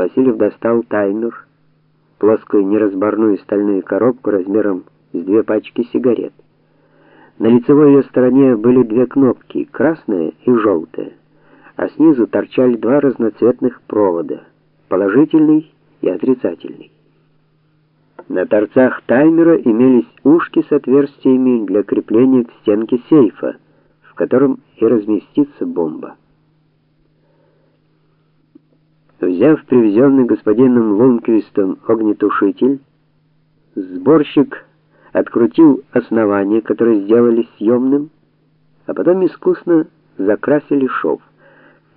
Васильев достал таймер, плоскую неразборную стальную коробку размером с две пачки сигарет. На лицевой ее стороне были две кнопки, красная и желтая, а снизу торчали два разноцветных провода, положительный и отрицательный. На торцах таймера имелись ушки с отверстиями для крепления к стенке сейфа, в котором и разместится бомба. Взяв привезенный господином Лунквистом огнетушитель, сборщик открутил основание, которое сделали съемным, а потом искусно закрасили шов.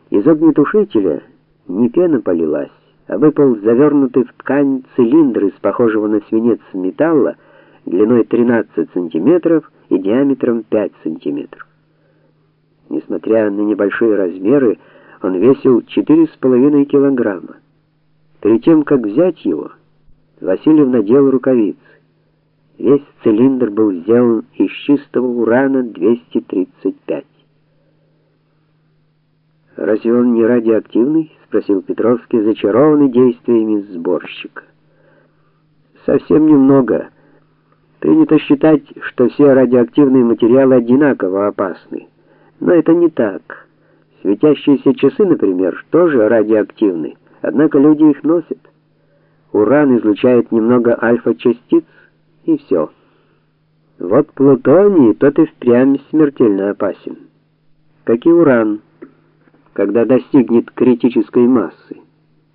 Из огнетушителя не пена полилась, а выпал завернутый в ткань цилиндр из похожего на свинец металла длиной 13 сантиметров и диаметром 5 сантиметров. Несмотря на небольшие размеры, он весил четыре с половиной килограмма. Перед тем, как взять его, Васильев надел рукавицы. Весь цилиндр был сделан из чистого урана 235. Разве он не радиоактивный? спросил Петровский, зачарованный действиями сборщика. Совсем немного. Принято считать, что все радиоактивные материалы одинаково опасны. Но это не так. Светящиеся часы, например, тоже радиоактивны, однако люди их носят. Уран излучает немного альфа-частиц, и все. Вот плутоний, тот и впрямь смертельно опасен. Как и уран, когда достигнет критической массы.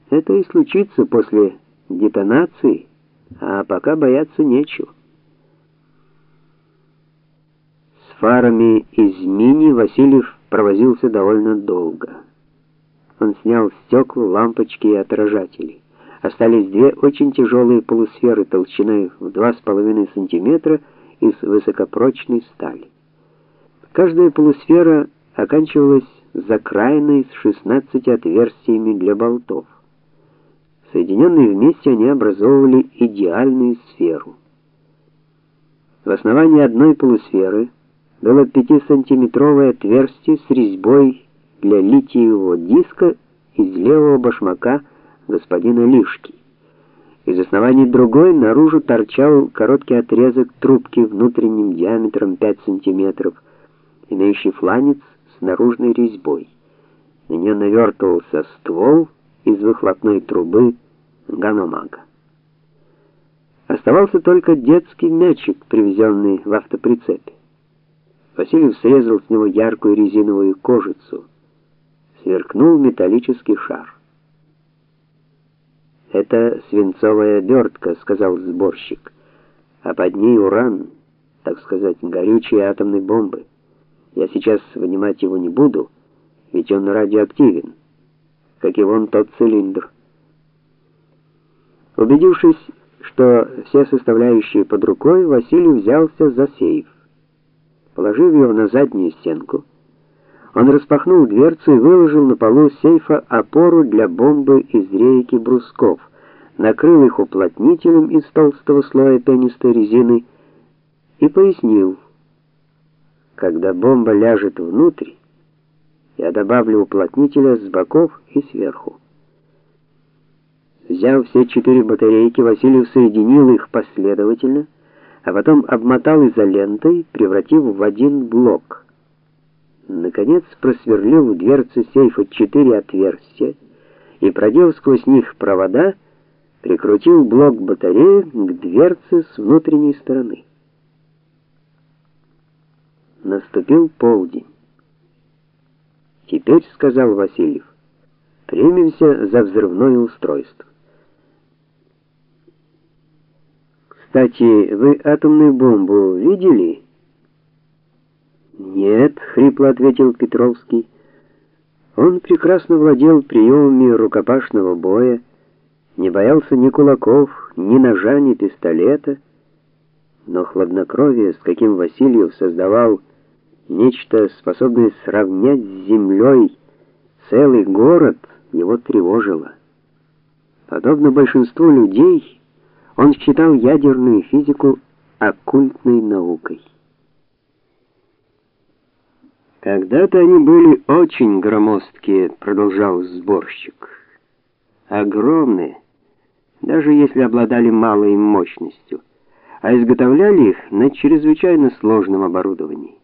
Это и случится после детонации, а пока бояться нечего. С фарами из мини Васильев провозился довольно долго. Он снял стекла, лампочки и отражатели. Остались две очень тяжелые полусферы толщиной в 2,5 см из высокопрочной стали. Каждая полусфера оканчивалась закраиной с 16 отверстиями для болтов. Соединенные вместе они образовывали идеальную сферу. В основании одной полусферы было 5-сантиметровое отверстие с резьбой для литиевого диска из левого башмака господина Лишки. Из основания другой наружу торчал короткий отрезок трубки внутренним диаметром 5 сантиметров, имеющий фланец с наружной резьбой. На нее навертывался ствол из выхлопной трубы ганомага. Оставался только детский мячик, привезенный в автоприцепе. Васильев срезал с него яркую резиновую кожицу. Сверкнул металлический шар. Это свинцовая обертка, сказал сборщик. А под ней уран, так сказать, горючие атомной бомбы. Я сейчас вынимать его не буду, ведь он радиоактивен, как и вон тот цилиндр. Убедившись, что все составляющие под рукой, Василий взялся за сейф. Положив его на заднюю стенку, он распахнул дверцу и выложил на полу сейфа опору для бомбы из рейки брусков, накрыл их уплотнителем из толстого слоя пенистой резины и пояснил: когда бомба ляжет внутрь, я добавлю уплотнителя с боков и сверху. Взяв все четыре батарейки, Васильев соединил их последовательно а потом обмотал изолентой, превратив в один блок. Наконец просверлил в дверце сейфа четыре отверстия и, проделав сквозь них провода, прикрутил блок батареи к дверце с внутренней стороны. Наступил полдень. Теперь, сказал Васильев, примемся за взрывное устройство. Кстати, вы атомную бомбу видели? Нет, хрипло ответил Петровский. Он прекрасно владел приемами рукопашного боя, не боялся ни кулаков, ни ножа, ни пистолета, но хладнокровие, с каким Васильев создавал нечто способное сравнять с землей целый город, его тревожило. Подобно большинству людей, он считал ядерную физику оккультной наукой. Когда-то они были очень громоздкие, продолжал сборщик. огромные, даже если обладали малой мощностью, а изготовляли их на чрезвычайно сложном оборудовании.